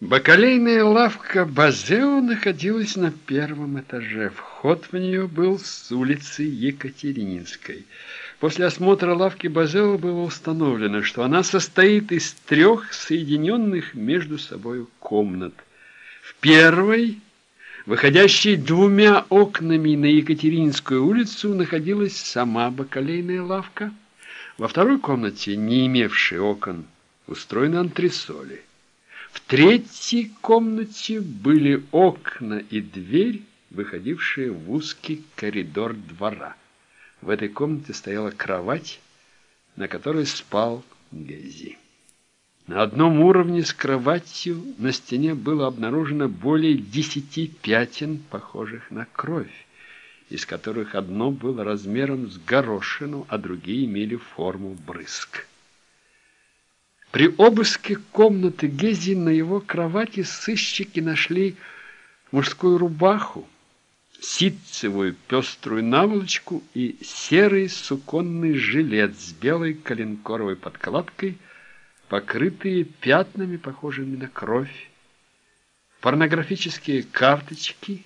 Бакалейная лавка Базео находилась на первом этаже. Вход в нее был с улицы Екатерининской. После осмотра лавки Базео было установлено, что она состоит из трех соединенных между собой комнат. В первой, выходящей двумя окнами на Екатерининскую улицу, находилась сама бакалейная лавка. Во второй комнате, не имевшей окон, устроены антресоли. В третьей комнате были окна и дверь, выходившие в узкий коридор двора. В этой комнате стояла кровать, на которой спал Гези. На одном уровне с кроватью на стене было обнаружено более десяти пятен, похожих на кровь, из которых одно было размером с горошину, а другие имели форму брызг. При обыске комнаты Гези на его кровати сыщики нашли мужскую рубаху, ситцевую пеструю наволочку и серый суконный жилет с белой коленкоровой подкладкой, покрытые пятнами, похожими на кровь, порнографические карточки.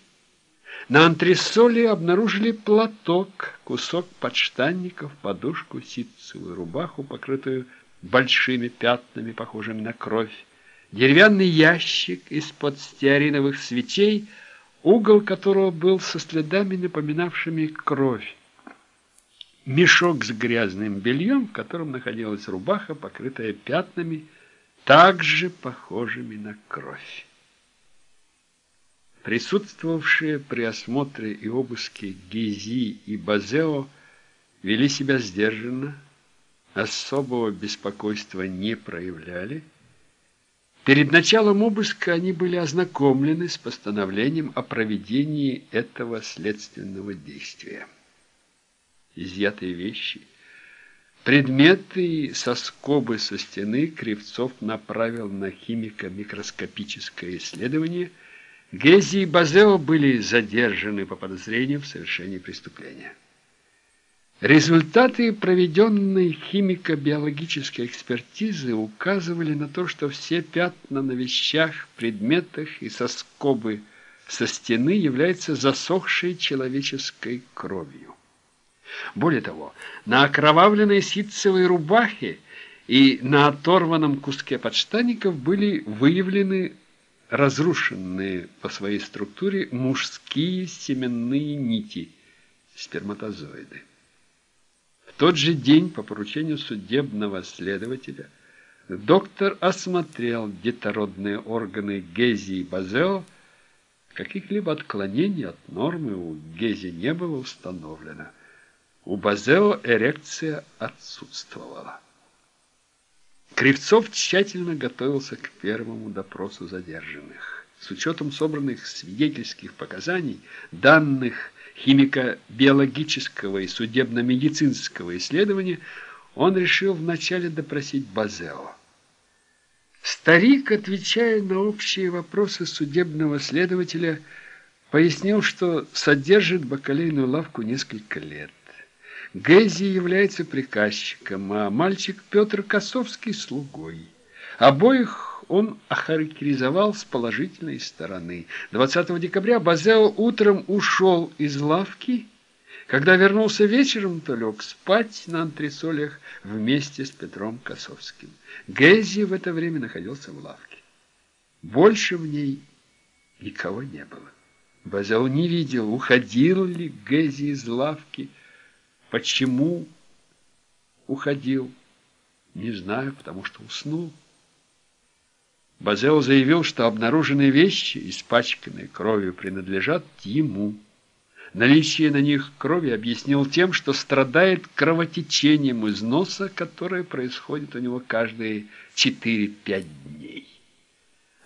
На антресоле обнаружили платок, кусок подштанников, подушку, ситцевую рубаху, покрытую большими пятнами, похожими на кровь, деревянный ящик из-под стеариновых свечей, угол которого был со следами, напоминавшими кровь, мешок с грязным бельем, в котором находилась рубаха, покрытая пятнами, также похожими на кровь. Присутствовавшие при осмотре и обыске Гези и Базео вели себя сдержанно, особого беспокойства не проявляли. Перед началом обыска они были ознакомлены с постановлением о проведении этого следственного действия. Изъятые вещи, предметы со скобы со стены Кривцов направил на химико-микроскопическое исследование. Гези и Базео были задержаны по подозрению в совершении преступления. Результаты проведенной химико-биологической экспертизы указывали на то, что все пятна на вещах, предметах и соскобы со стены являются засохшей человеческой кровью. Более того, на окровавленной ситцевой рубахе и на оторванном куске подштанников были выявлены разрушенные по своей структуре мужские семенные нити, сперматозоиды тот же день по поручению судебного следователя доктор осмотрел детородные органы Гези и Базео. Каких-либо отклонений от нормы у Гези не было установлено. У Базео эрекция отсутствовала. Кривцов тщательно готовился к первому допросу задержанных. С учетом собранных свидетельских показаний, данных химико-биологического и судебно-медицинского исследования, он решил вначале допросить Базео. Старик, отвечая на общие вопросы судебного следователя, пояснил, что содержит бакалейную лавку несколько лет. Гэзи является приказчиком, а мальчик Петр Косовский – слугой. Обоих он охарактеризовал с положительной стороны. 20 декабря Базео утром ушел из лавки. Когда вернулся вечером, то лег спать на антресолях вместе с Петром Косовским. Гези в это время находился в лавке. Больше в ней никого не было. Базел не видел, уходил ли Гези из лавки, почему уходил. Не знаю, потому что уснул. Базел заявил, что обнаруженные вещи, испачканные кровью, принадлежат ему. Наличие на них крови объяснил тем, что страдает кровотечением из носа, которое происходит у него каждые 4-5 дней.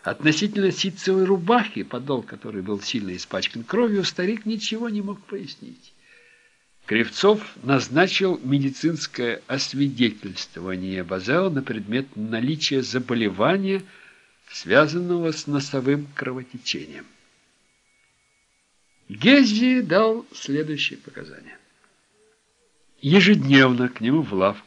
Относительно ситцевой рубахи, подол которой был сильно испачкан кровью, старик ничего не мог пояснить. Кривцов назначил медицинское освидетельствование Базела на предмет наличия заболевания – связанного с носовым кровотечением. Гези дал следующие показания. Ежедневно к нему в лавку